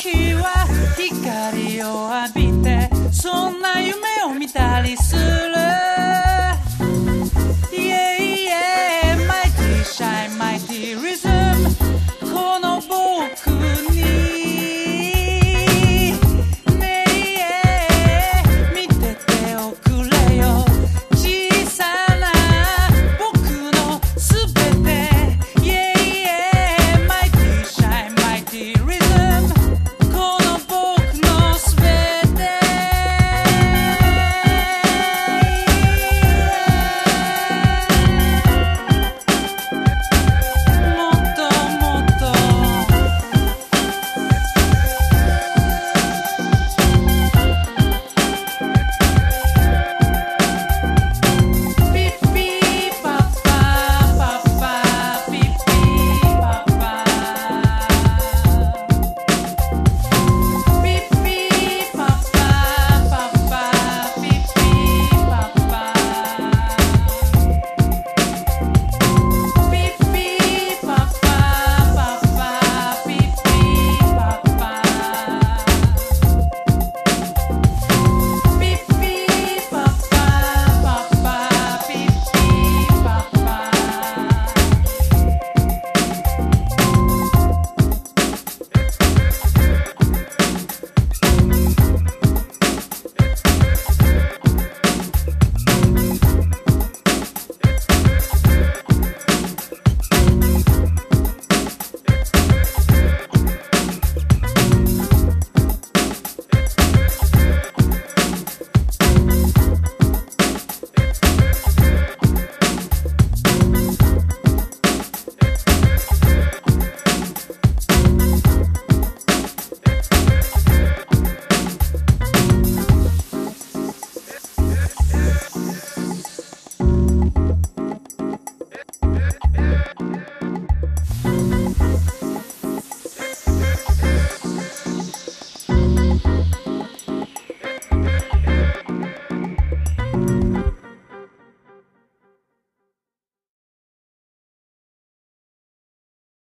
日は光を浴びてそんな